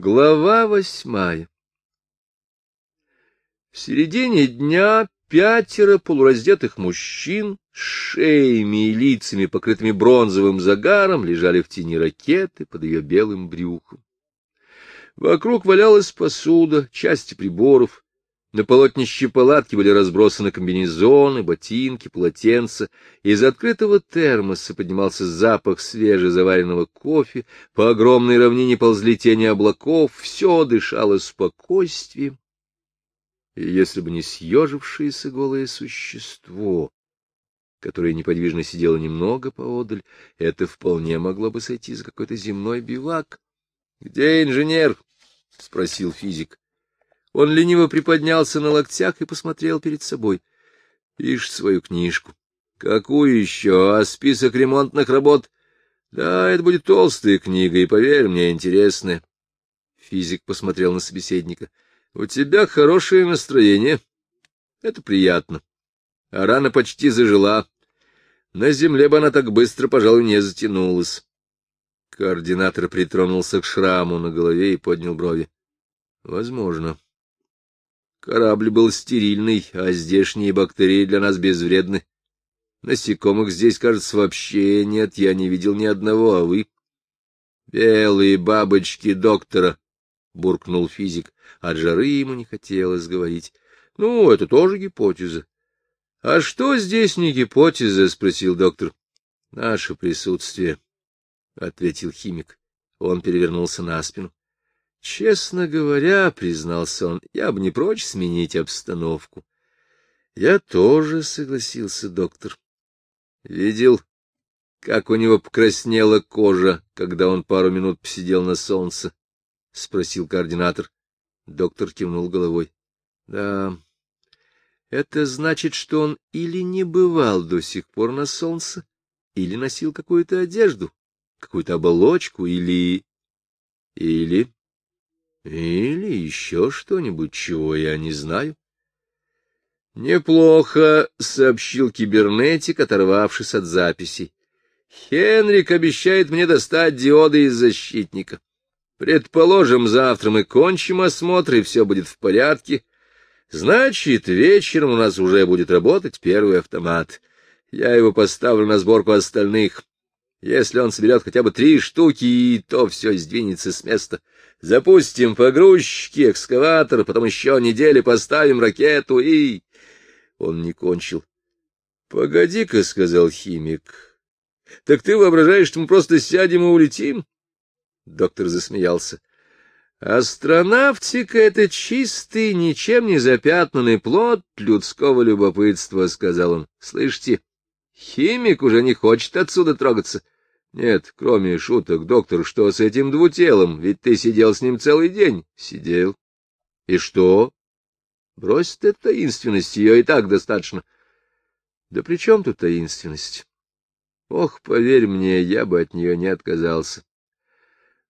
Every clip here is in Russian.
Глава восьмая В середине дня пятеро полураздетых мужчин с шеями и лицами, покрытыми бронзовым загаром, лежали в тени ракеты под ее белым брюхом. Вокруг валялась посуда, части приборов, на полотнище палатки были разбросаны комбинезоны, ботинки, полотенца. Из открытого термоса поднимался запах свежезаваренного кофе, по огромной равнине ползли тени облаков, все дышало спокойствием. И если бы не съежившееся голое существо, которое неподвижно сидело немного поодаль, это вполне могло бы сойти за какой-то земной бивак. — Где инженер? — спросил физик. Он лениво приподнялся на локтях и посмотрел перед собой. Пишет свою книжку. Какую еще? А список ремонтных работ? Да, это будет толстая книга, и, поверь мне, интересная. Физик посмотрел на собеседника. У тебя хорошее настроение. Это приятно. А рана почти зажила. На земле бы она так быстро, пожалуй, не затянулась. Координатор притронулся к шраму на голове и поднял брови. Возможно. Корабль был стерильный, а здешние бактерии для нас безвредны. Насекомых здесь, кажется, вообще нет, я не видел ни одного, а вы? — Белые бабочки доктора, — буркнул физик. От жары ему не хотелось говорить. — Ну, это тоже гипотеза. — А что здесь не гипотеза? — спросил доктор. — Наше присутствие, — ответил химик. Он перевернулся на спину. — Честно говоря, — признался он, — я бы не прочь сменить обстановку. — Я тоже, — согласился доктор. Видел, как у него покраснела кожа, когда он пару минут посидел на солнце? — спросил координатор. Доктор кивнул головой. — Да, это значит, что он или не бывал до сих пор на солнце, или носил какую-то одежду, какую-то оболочку, или... Или... Или еще что-нибудь, чего я не знаю. — Неплохо, — сообщил кибернетик, оторвавшись от записей. — Хенрик обещает мне достать диоды из защитника. Предположим, завтра мы кончим осмотр, и все будет в порядке. Значит, вечером у нас уже будет работать первый автомат. Я его поставлю на сборку остальных. Если он соберет хотя бы три штуки, то все сдвинется с места. Запустим погрузчики, экскаватор, потом еще недели поставим ракету и... Он не кончил. — Погоди-ка, — сказал химик. — Так ты воображаешь, что мы просто сядем и улетим? Доктор засмеялся. — Астронавтика — это чистый, ничем не запятнанный плод людского любопытства, — сказал он. — Слышите, химик уже не хочет отсюда трогаться. — нет, кроме шуток, доктор, что с этим двутелом? Ведь ты сидел с ним целый день. Сидел. И что? Брось ты таинственность, ее и так достаточно. Да при чем тут таинственность? Ох, поверь мне, я бы от нее не отказался.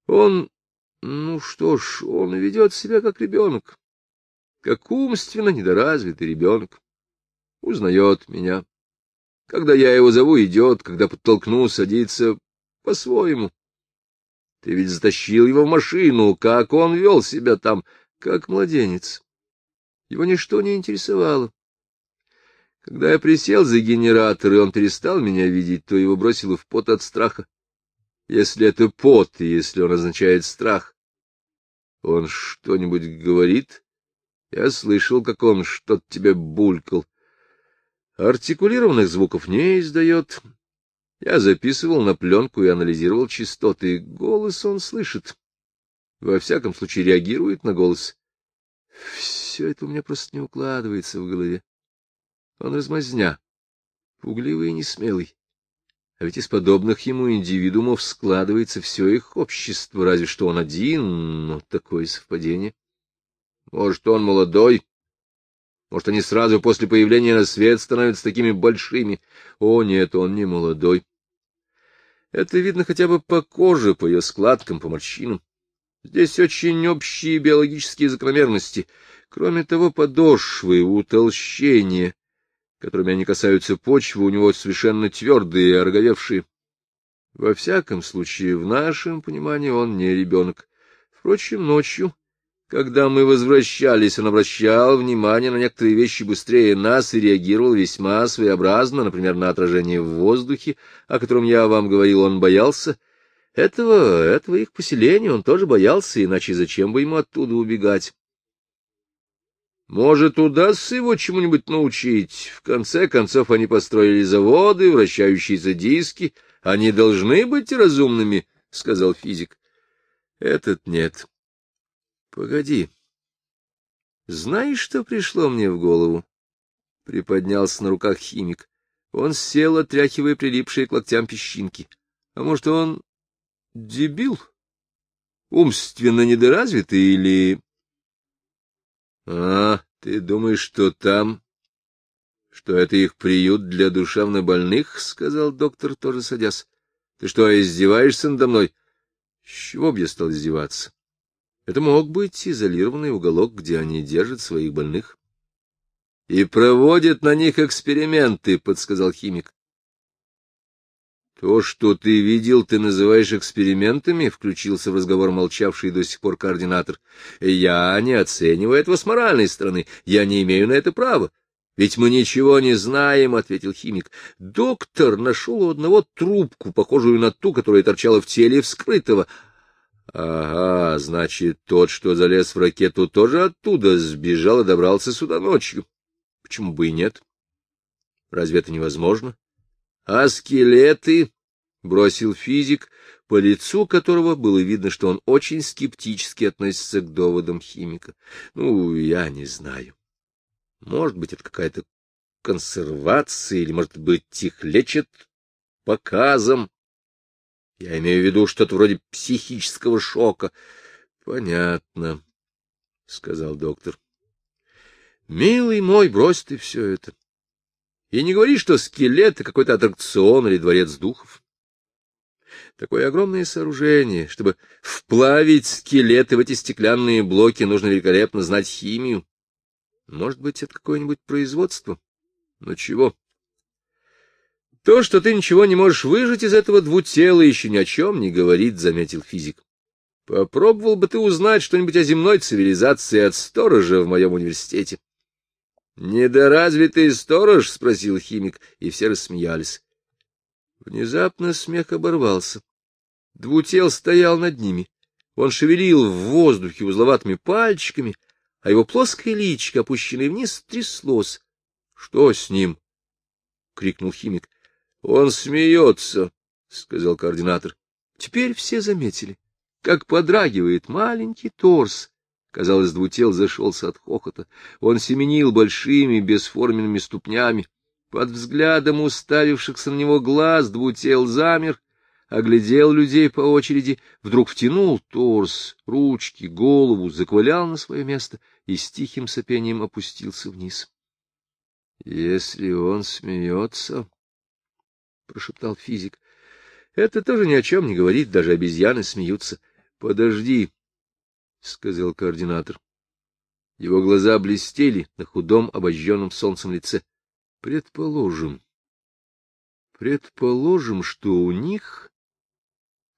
Он, ну что ж, он ведет себя как ребенок, как умственно недоразвитый ребенок. Узнает меня. Когда я его зову, идет, когда подтолкну, садится, по-своему. Ты ведь затащил его в машину, как он вел себя там, как младенец. Его ничто не интересовало. Когда я присел за генератор, и он перестал меня видеть, то его бросило в пот от страха. Если это пот, и если он означает страх. Он что-нибудь говорит? Я слышал, как он что-то тебе булькал. Артикулированных звуков не издает, я записывал на пленку и анализировал частоты. Голос он слышит. Во всяком случае, реагирует на голос. Все это у меня просто не укладывается в голове. Он размазня, пугливый и несмелый. А ведь из подобных ему индивидуумов складывается все их общество, разве что он один, но такое совпадение. Может, он молодой, может, они сразу после появления на свет становятся такими большими. О, нет, он не молодой. Это видно хотя бы по коже, по ее складкам, по морщинам. Здесь очень общие биологические закономерности. Кроме того, подошвы, утолщения, которыми они касаются почвы, у него совершенно твердые и ороговевшие. Во всяком случае, в нашем понимании он не ребенок. Впрочем, ночью, когда мы возвращались, он обращал внимание на некоторые вещи быстрее нас и реагировал весьма своеобразно, например, на отражение в воздухе, о котором я вам говорил, он боялся. Этого, этого их поселения он тоже боялся, иначе зачем бы ему оттуда убегать? Может, удастся его чему-нибудь научить? В конце концов, они построили заводы, вращающиеся диски. Они должны быть разумными, — сказал физик. Этот нет. Погоди. Знаешь, что пришло мне в голову? Приподнялся на руках химик. Он сел, отряхивая прилипшие к локтям песчинки. А может, он дебил? Умственно недоразвитый или... А, ты думаешь, что там... Что это их приют для душевнобольных? — сказал доктор, тоже садясь. — Ты что, издеваешься надо мной? С чего б я стал издеваться? Это мог быть изолированный уголок, где они держат своих больных. — И проводят на них эксперименты, — подсказал химик. — То, что ты видел, ты называешь экспериментами, — включился в разговор молчавший до сих пор координатор. — Я не оцениваю этого с моральной стороны, я не имею на это права. — Ведь мы ничего не знаем, — ответил химик. Доктор нашел у одного трубку, похожую на ту, которая торчала в теле вскрытого. — Ага, значит, тот, что залез в ракету, тоже оттуда сбежал и добрался сюда ночью. Почему бы и нет? Разве это невозможно? — А скелеты? — бросил физик, по лицу которого было видно, что он очень скептически относится к доводам химика. — Ну, я не знаю. Может быть, это какая-то консервация, или, может быть, их лечат показом. Я имею в виду что-то вроде психического шока. — Понятно, — сказал доктор. — Милый мой, брось ты все это. И не говори, что скелет — это какой-то аттракцион или дворец духов. Такое огромное сооружение, чтобы вплавить скелеты в эти стеклянные блоки, нужно великолепно знать химию. Может быть, это какое-нибудь производство? Но чего? То, что ты ничего не можешь выжить из этого двутела, еще ни о чем не говорит, — заметил физик. Попробовал бы ты узнать что-нибудь о земной цивилизации от сторожа в моем университете. «Недоразвитый сторож?» — спросил химик, и все рассмеялись. Внезапно смех оборвался. Двутел стоял над ними. Он шевелил в воздухе узловатыми пальчиками, а его плоское личико, опущенное вниз, тряслось. — Что с ним? — крикнул химик. — Он смеется, — сказал координатор. Теперь все заметили, как подрагивает маленький торс, Казалось, двутел зашелся от хохота. Он семенил большими бесформенными ступнями. Под взглядом уставившихся на него глаз двутел замер, оглядел людей по очереди, вдруг втянул торс, ручки, голову, заквалял на свое место и с тихим сопением опустился вниз. — Если он смеется, — прошептал физик, — это тоже ни о чем не говорит, даже обезьяны смеются. — Подожди, — сказал координатор. Его глаза блестели на худом, обожженном солнцем лице. — Предположим. Предположим, что у них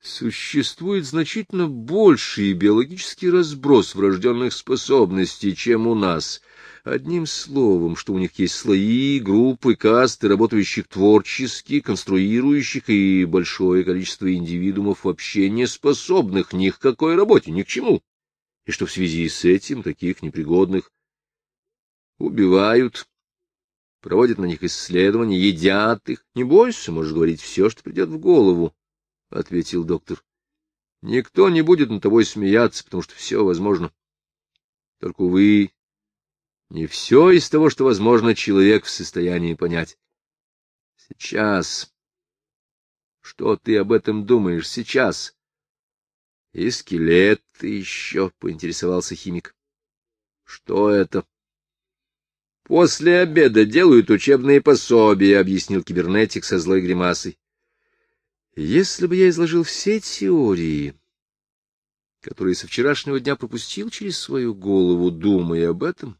существует значительно больший биологический разброс врожденных способностей, чем у нас. Одним словом, что у них есть слои, группы, касты, работающих творчески, конструирующих и большое количество индивидуумов вообще не способных ни к какой работе, ни к чему и что в связи с этим таких непригодных убивают, проводят на них исследования, едят их. Не бойся, можешь говорить все, что придет в голову, — ответил доктор. Никто не будет над тобой смеяться, потому что все возможно. Только, увы, не все из того, что возможно, человек в состоянии понять. Сейчас. Что ты об этом думаешь сейчас? — И скелеты еще, — поинтересовался химик. — Что это? — После обеда делают учебные пособия, — объяснил кибернетик со злой гримасой. — Если бы я изложил все теории, которые со вчерашнего дня пропустил через свою голову, думая об этом, —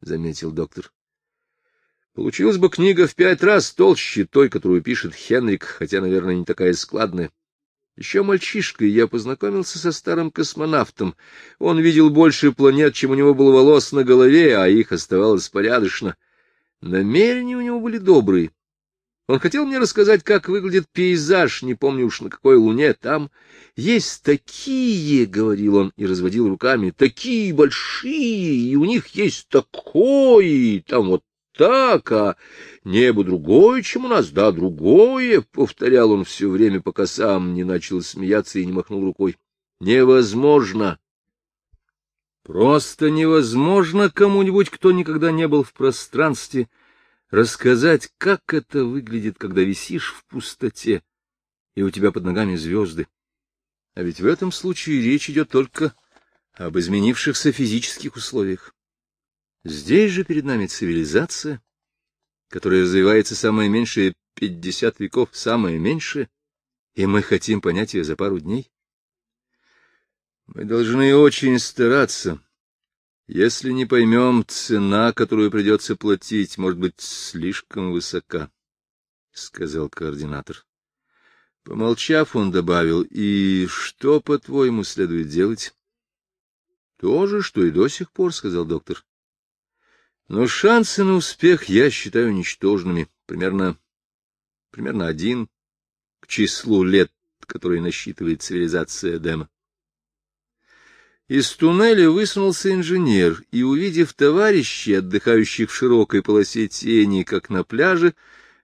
заметил доктор, — получилась бы книга в пять раз толще той, которую пишет Хенрик, хотя, наверное, не такая складная. Еще мальчишкой я познакомился со старым космонавтом. Он видел больше планет, чем у него было волос на голове, а их оставалось порядочно. Намерения у него были добрые. Он хотел мне рассказать, как выглядит пейзаж, не помню уж на какой луне. Там есть такие, — говорил он и разводил руками, — такие большие, и у них есть такое, там вот так, а небо другое, чем у нас, да, другое, — повторял он все время, пока сам не начал смеяться и не махнул рукой. Невозможно. Просто невозможно кому-нибудь, кто никогда не был в пространстве, рассказать, как это выглядит, когда висишь в пустоте, и у тебя под ногами звезды. А ведь в этом случае речь идет только об изменившихся физических условиях. Здесь же перед нами цивилизация, которая развивается самое меньшее пятьдесят веков, самое меньшее, и мы хотим понять ее за пару дней. Мы должны очень стараться. Если не поймем, цена, которую придется платить, может быть слишком высока, — сказал координатор. Помолчав, он добавил, — и что, по-твоему, следует делать? — То же, что и до сих пор, — сказал доктор. Но шансы на успех я считаю ничтожными, примерно, примерно один к числу лет, которые насчитывает цивилизация Эдема. Из туннеля высунулся инженер и, увидев товарищей, отдыхающих в широкой полосе тени, как на пляже,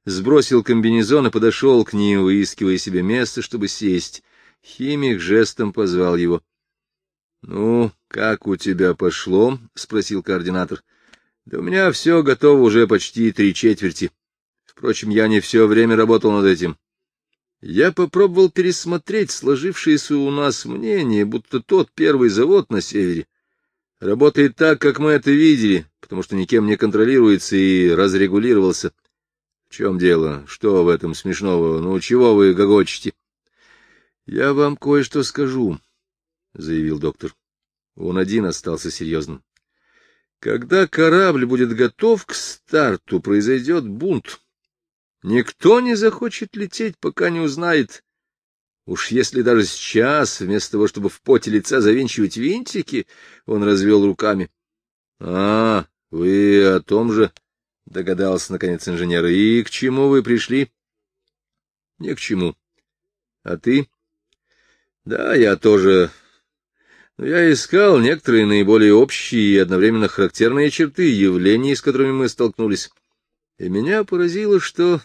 сбросил комбинезон и подошел к ним, выискивая себе место, чтобы сесть. Химик жестом позвал его. — Ну, как у тебя пошло? — спросил координатор. — да у меня все готово уже почти три четверти. Впрочем, я не все время работал над этим. Я попробовал пересмотреть сложившееся у нас мнение, будто тот первый завод на севере работает так, как мы это видели, потому что никем не контролируется и разрегулировался. В чем дело? Что в этом смешного? Ну, чего вы гогочете? — Я вам кое-что скажу, — заявил доктор. Он один остался серьезным. Когда корабль будет готов к старту, произойдет бунт. Никто не захочет лететь, пока не узнает. Уж если даже сейчас, вместо того, чтобы в поте лица завинчивать винтики, он развел руками. — А, вы о том же, — догадался, наконец, инженер. — И к чему вы пришли? — Ни к чему. — А ты? — Да, я тоже но я искал некоторые наиболее общие и одновременно характерные черты явлений, с которыми мы столкнулись. И меня поразило, что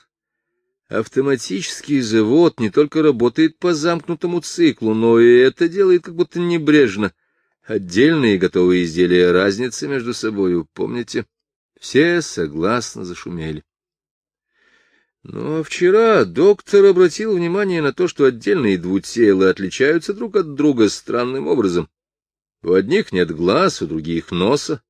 автоматический завод не только работает по замкнутому циклу, но и это делает как будто небрежно. Отдельные готовые изделия разницы между собою, помните? Все согласно зашумели. Но вчера доктор обратил внимание на то, что отдельные двутелы отличаются друг от друга странным образом. У одних нет глаз, у других носа.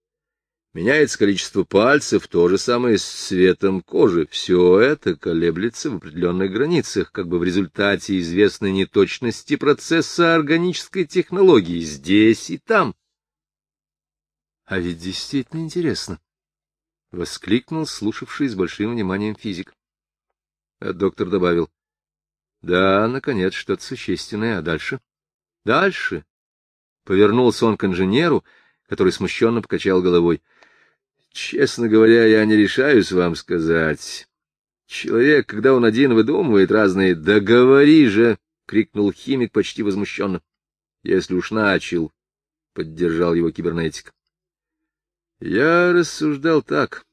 Меняется количество пальцев, то же самое с цветом кожи. Все это колеблется в определенных границах, как бы в результате известной неточности процесса органической технологии здесь и там. — А ведь действительно интересно! — воскликнул слушавший с большим вниманием физик. А доктор добавил. — Да, наконец, что-то существенное. А дальше? — Дальше Повернулся он к инженеру, который смущенно покачал головой. — Честно говоря, я не решаюсь вам сказать. Человек, когда он один выдумывает разные «да говори же!» — крикнул химик почти возмущенно. — Если уж начал, — поддержал его кибернетик. Я рассуждал так.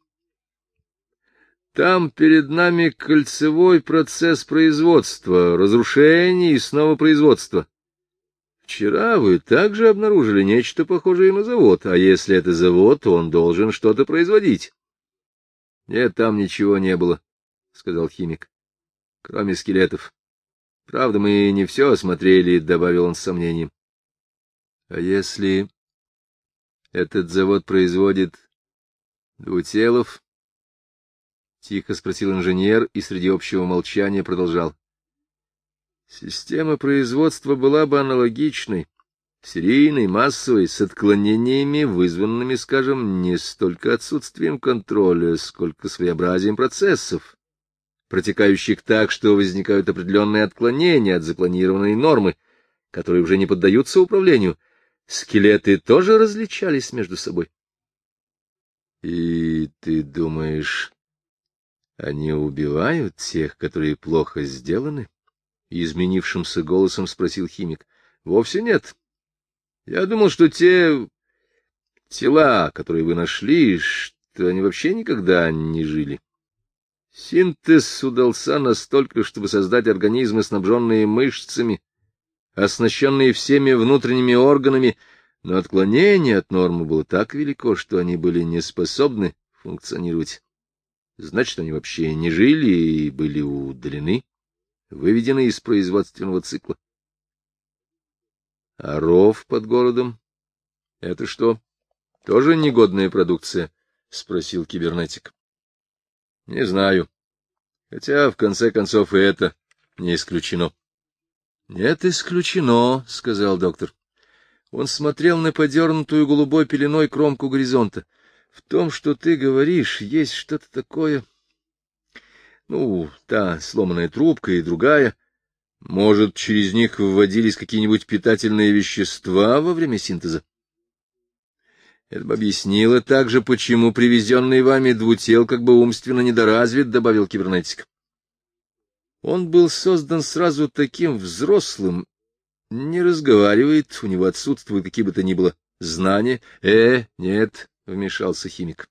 Там перед нами кольцевой процесс производства, разрушения и снова производства. Вчера вы также обнаружили нечто похожее на завод, а если это завод, то он должен что-то производить. — Нет, там ничего не было, — сказал химик, — кроме скелетов. Правда, мы не все осмотрели, — добавил он с сомнением. — А если этот завод производит двутелов? — тихо спросил инженер и среди общего молчания продолжал. Система производства была бы аналогичной, серийной, массовой, с отклонениями, вызванными, скажем, не столько отсутствием контроля, сколько своеобразием процессов. протекающих так, что возникают определенные отклонения от запланированной нормы, которые уже не поддаются управлению, скелеты тоже различались между собой. — И ты думаешь, они убивают тех, которые плохо сделаны? — изменившимся голосом спросил химик. — Вовсе нет. Я думал, что те тела, которые вы нашли, что они вообще никогда не жили. Синтез удался настолько, чтобы создать организмы, снабженные мышцами, оснащенные всеми внутренними органами, но отклонение от нормы было так велико, что они были не способны функционировать. Значит, они вообще не жили и были удалены, выведены из производственного цикла. А ров под городом — это что? Тоже негодная продукция? — спросил кибернетик. — Не знаю. Хотя, в конце концов, и это не исключено. — Нет, исключено, — сказал доктор. Он смотрел на подернутую голубой пеленой кромку горизонта. В том, что ты говоришь, есть что-то такое... Ну, та сломанная трубка и другая. Может, через них вводились какие-нибудь питательные вещества во время синтеза? Это бы объяснило также, почему привезенный вами двутел как бы умственно недоразвит, — добавил кибернетик. Он был создан сразу таким взрослым, не разговаривает, у него отсутствуют какие бы то ни было знания. Э, нет, — вмешался химик.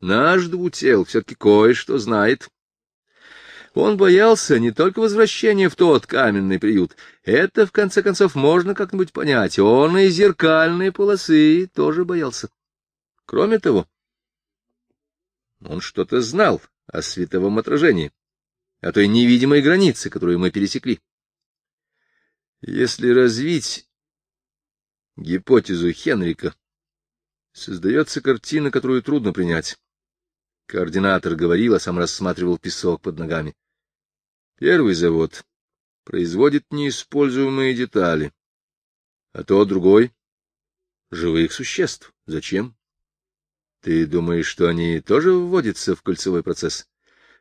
Наш двутел все-таки кое-что знает. Он боялся не только возвращения в тот каменный приют. Это, в конце концов, можно как-нибудь понять. Он и зеркальные полосы тоже боялся. Кроме того, он что-то знал о световом отражении, о той невидимой границе, которую мы пересекли. Если развить гипотезу Хенрика, создается картина, которую трудно принять. Координатор говорил, а сам рассматривал песок под ногами. Первый завод производит неиспользуемые детали, а то другой — живых существ. Зачем? Ты думаешь, что они тоже вводятся в кольцевой процесс?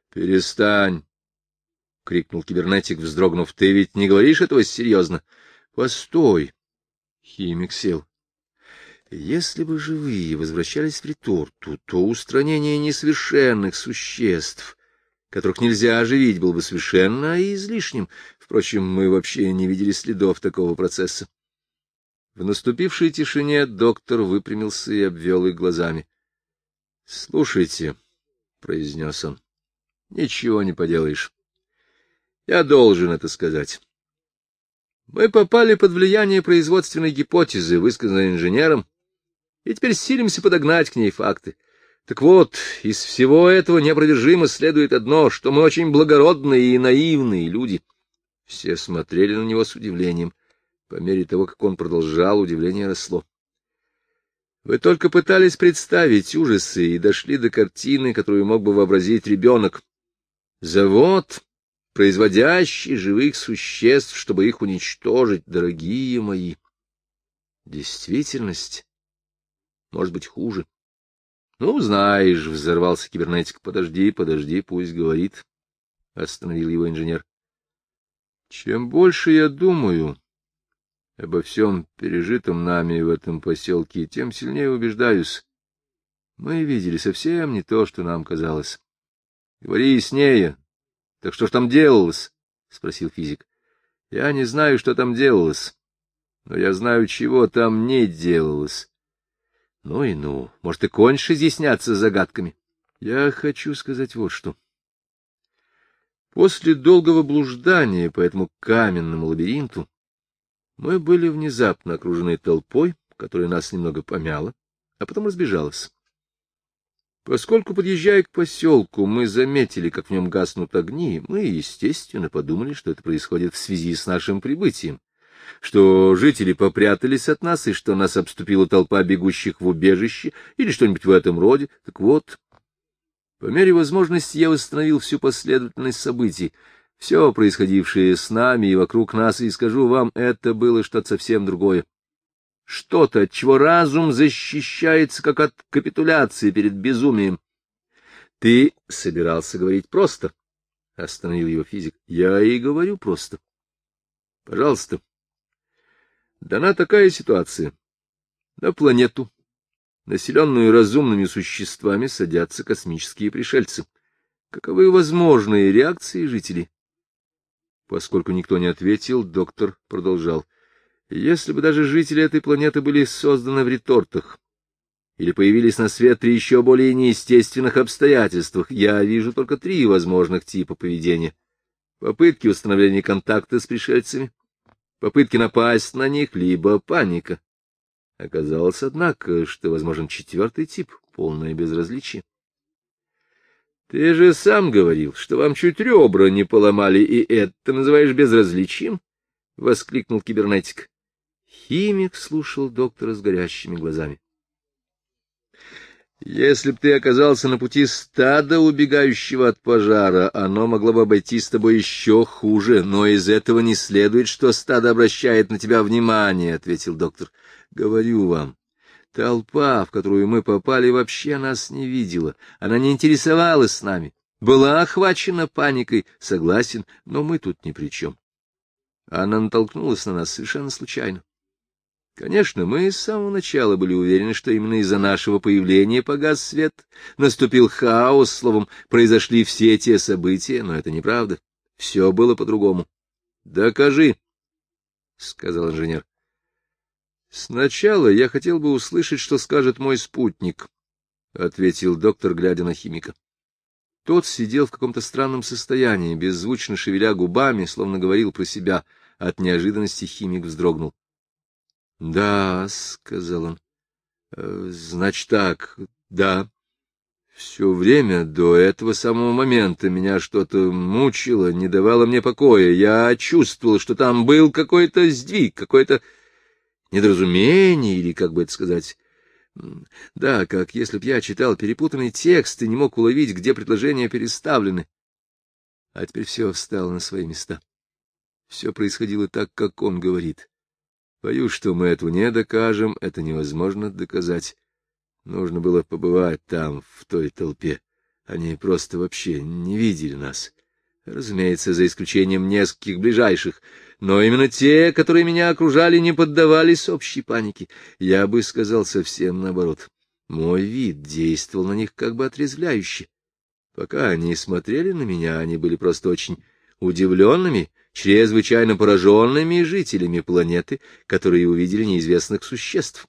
Перестань! — крикнул кибернетик, вздрогнув. — Ты ведь не говоришь этого серьезно? — Постой! Химик сел. Если бы живые возвращались в реторту, то устранение несовершенных существ, которых нельзя оживить, было бы совершенно излишним. Впрочем, мы вообще не видели следов такого процесса. В наступившей тишине доктор выпрямился и обвел их глазами. — Слушайте, — произнес он, — ничего не поделаешь. Я должен это сказать. Мы попали под влияние производственной гипотезы, высказанной инженером, и теперь силимся подогнать к ней факты. Так вот, из всего этого неопровержимо следует одно, что мы очень благородные и наивные люди. Все смотрели на него с удивлением. По мере того, как он продолжал, удивление росло. Вы только пытались представить ужасы и дошли до картины, которую мог бы вообразить ребенок. Завод, производящий живых существ, чтобы их уничтожить, дорогие мои. Действительность может быть хуже. — Ну, знаешь, — взорвался кибернетик, — подожди, подожди, пусть говорит. — остановил его инженер. — Чем больше я думаю обо всем пережитом нами в этом поселке, тем сильнее убеждаюсь. Мы видели совсем не то, что нам казалось. — Говори яснее. Так что ж там делалось? — спросил физик. — Я не знаю, что там делалось, но я знаю, чего там не делалось. Ну и ну, может, и кончишь изъясняться загадками. Я хочу сказать вот что. После долгого блуждания по этому каменному лабиринту мы были внезапно окружены толпой, которая нас немного помяла, а потом разбежалась. Поскольку, подъезжая к поселку, мы заметили, как в нем гаснут огни, мы, естественно, подумали, что это происходит в связи с нашим прибытием что жители попрятались от нас и что нас обступила толпа бегущих в убежище или что-нибудь в этом роде. Так вот, по мере возможности я восстановил всю последовательность событий, все происходившее с нами и вокруг нас, и скажу вам, это было что-то совсем другое. Что-то, от чего разум защищается, как от капитуляции перед безумием. Ты собирался говорить просто, остановил его физик. — Я и говорю просто. — Пожалуйста. Дана такая ситуация. На планету, населенную разумными существами, садятся космические пришельцы. Каковы возможные реакции жителей? Поскольку никто не ответил, доктор продолжал. Если бы даже жители этой планеты были созданы в ретортах, или появились на свет при еще более неестественных обстоятельствах, я вижу только три возможных типа поведения. Попытки установления контакта с пришельцами, попытки напасть на них, либо паника. Оказалось, однако, что возможен четвертый тип — полное безразличие. Ты же сам говорил, что вам чуть ребра не поломали, и это называешь безразличием? — воскликнул кибернетик. Химик слушал доктора с горящими глазами. Если б ты оказался на пути стада, убегающего от пожара, оно могло бы обойти с тобой еще хуже, но из этого не следует, что стадо обращает на тебя внимание, — ответил доктор. — Говорю вам, толпа, в которую мы попали, вообще нас не видела, она не интересовалась с нами, была охвачена паникой, согласен, но мы тут ни при чем. Она натолкнулась на нас совершенно случайно. Конечно, мы с самого начала были уверены, что именно из-за нашего появления погас свет, наступил хаос, словом, произошли все те события, но это неправда. Все было по-другому. — Докажи, — сказал инженер. — Сначала я хотел бы услышать, что скажет мой спутник, — ответил доктор, глядя на химика. Тот сидел в каком-то странном состоянии, беззвучно шевеля губами, словно говорил про себя. От неожиданности химик вздрогнул. — Да, — сказал он. «Э, — Значит так, да. Все время до этого самого момента меня что-то мучило, не давало мне покоя. Я чувствовал, что там был какой-то сдвиг, какое-то недоразумение, или, как бы это сказать... Да, как если б я читал перепутанный текст и не мог уловить, где предложения переставлены. А теперь все встало на свои места. Все происходило так, как он говорит. Боюсь, что мы этого не докажем, это невозможно доказать. Нужно было побывать там, в той толпе. Они просто вообще не видели нас. Разумеется, за исключением нескольких ближайших. Но именно те, которые меня окружали, не поддавались общей панике. Я бы сказал совсем наоборот. Мой вид действовал на них как бы отрезвляюще. Пока они смотрели на меня, они были просто очень удивленными чрезвычайно пораженными жителями планеты, которые увидели неизвестных существ.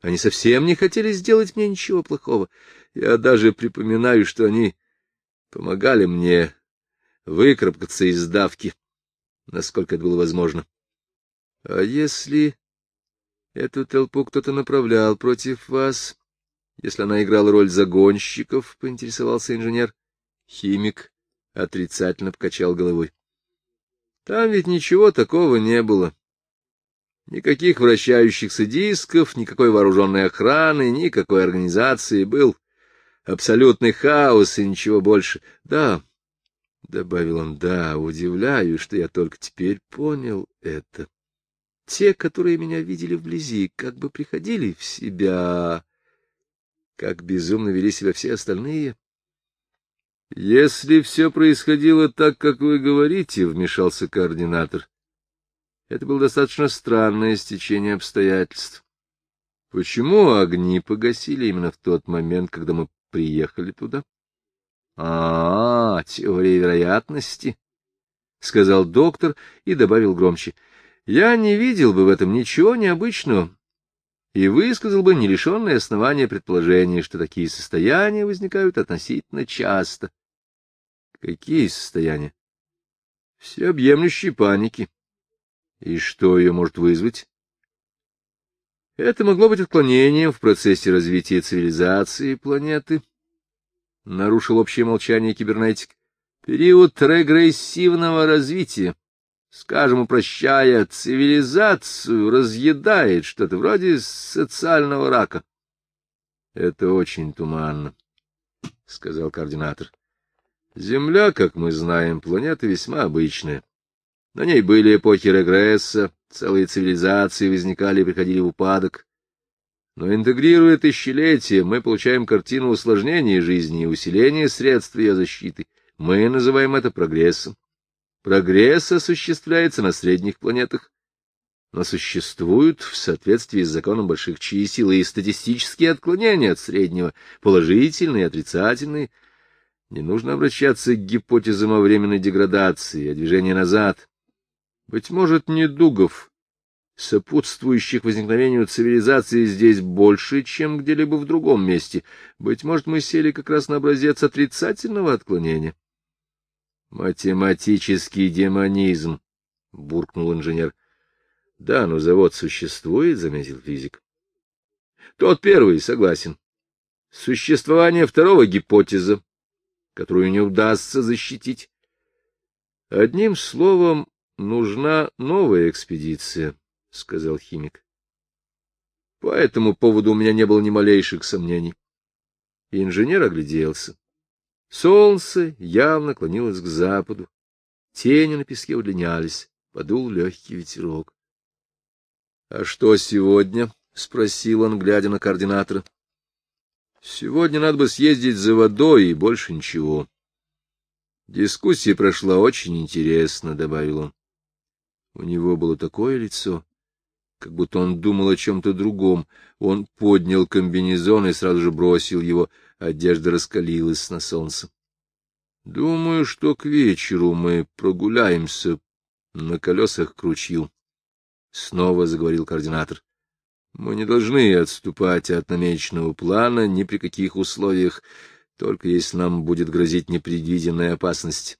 Они совсем не хотели сделать мне ничего плохого. Я даже припоминаю, что они помогали мне выкарабкаться из давки, насколько это было возможно. А если эту толпу кто-то направлял против вас, если она играла роль загонщиков, — поинтересовался инженер. Химик отрицательно покачал головой. Там ведь ничего такого не было. Никаких вращающихся дисков, никакой вооруженной охраны, никакой организации. Был абсолютный хаос и ничего больше. Да, — добавил он, — да, удивляюсь, что я только теперь понял это. Те, которые меня видели вблизи, как бы приходили в себя, как безумно вели себя все остальные. — Если все происходило так, как вы говорите, — вмешался координатор, — это было достаточно странное стечение обстоятельств. Почему огни погасили именно в тот момент, когда мы приехали туда? — А, теория вероятности, — сказал доктор и добавил громче. — Я не видел бы в этом ничего необычного и высказал бы нелишенное основание предположение, что такие состояния возникают относительно часто. — Какие состояния? Всеобъемлющей паники. И что ее может вызвать? Это могло быть отклонением в процессе развития цивилизации планеты. Нарушил общее молчание кибернетик. Период регрессивного развития, скажем, упрощая цивилизацию, разъедает что-то вроде социального рака. — Это очень туманно, — сказал координатор. Земля, как мы знаем, планета весьма обычная. На ней были эпохи регресса, целые цивилизации возникали и приходили в упадок. Но интегрируя тысячелетия, мы получаем картину усложнения жизни и усиления средств ее защиты. Мы называем это прогрессом. Прогресс осуществляется на средних планетах, но существуют в соответствии с законом больших чисел и статистические отклонения от среднего, положительные и отрицательные. Не нужно обращаться к гипотезам о временной деградации, о движении назад. Быть может, недугов, сопутствующих возникновению цивилизации, здесь больше, чем где-либо в другом месте. Быть может, мы сели как раз на образец отрицательного отклонения. Математический демонизм, — буркнул инженер. — Да, но завод существует, — заметил физик. — Тот первый, согласен. Существование второго гипотеза, которую не удастся защитить. Одним словом, нужна новая экспедиция, — сказал химик. По этому поводу у меня не было ни малейших сомнений. Инженер огляделся. Солнце явно клонилось к западу. Тени на песке удлинялись, подул легкий ветерок. — А что сегодня? — спросил он, глядя на координатора. — Сегодня надо бы съездить за водой и больше ничего. Дискуссия прошла очень интересно, — добавил он. У него было такое лицо, как будто он думал о чем-то другом. Он поднял комбинезон и сразу же бросил его. Одежда раскалилась на солнце. — Думаю, что к вечеру мы прогуляемся на колесах к ручью. Снова заговорил координатор. — Мы не должны отступать от намеченного плана ни при каких условиях, только если нам будет грозить непредвиденная опасность.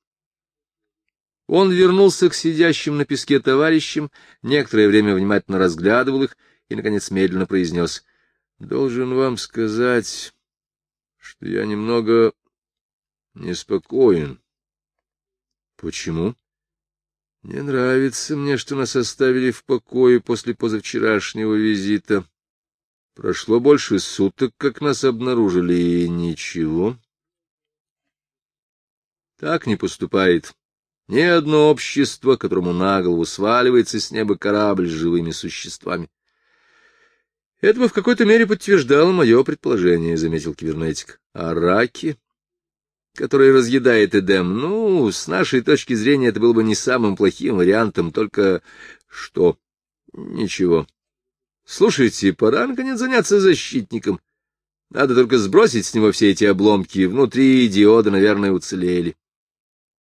Он вернулся к сидящим на песке товарищам, некоторое время внимательно разглядывал их и, наконец, медленно произнес. — Должен вам сказать что я немного неспокоен. — Почему? — Не нравится мне, что нас оставили в покое после позавчерашнего визита. Прошло больше суток, как нас обнаружили, и ничего. Так не поступает ни одно общество, которому на голову сваливается с неба корабль с живыми существами. Это бы в какой-то мере подтверждало мое предположение, — заметил кибернетик. А раки, которые разъедает Эдем, ну, с нашей точки зрения, это было бы не самым плохим вариантом, только что? Ничего. Слушайте, пора, наконец, заняться защитником. Надо только сбросить с него все эти обломки. Внутри диоды, наверное, уцелели.